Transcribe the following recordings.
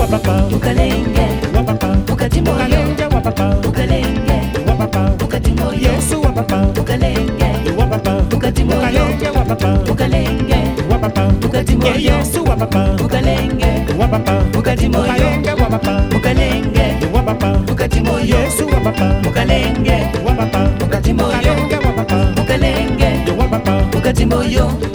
wapapa ukalenge wapapa ukatimbo ukalenge wapapa ukalenge wapapa ukatimbo Yesu wapapa ukalenge wapapa ukatimbo ukalenge wapapa ukalenge wapapa ukatimbo Yesu wapapa ukalenge wapapa ukatimbo ukalenge wapapa ukalenge wapapa ukatimbo Yesu wapapa ukalenge wapapa ukatimbo ukalenge wapapa ukalenge wapapa ukatimbo Yesu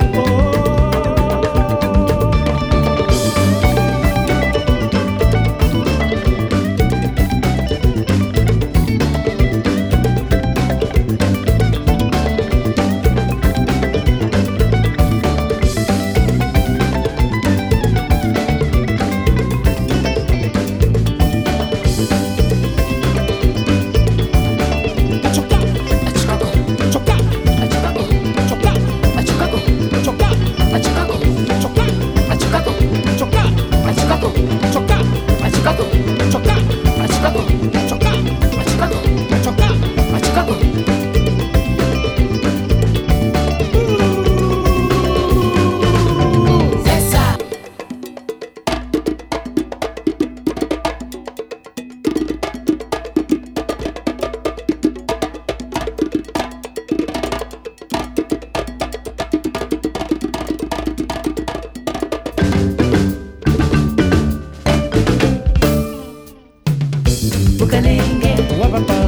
bukalenge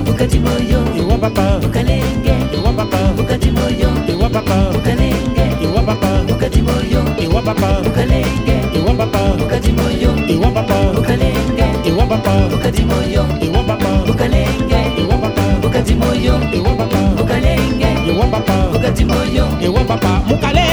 bukati moyo bukalenge bukati moyo bukalenge bukati moyo bukalenge bukati moyo bukalenge bukati moyo bukalenge bukati moyo bukalenge bukati moyo bukalenge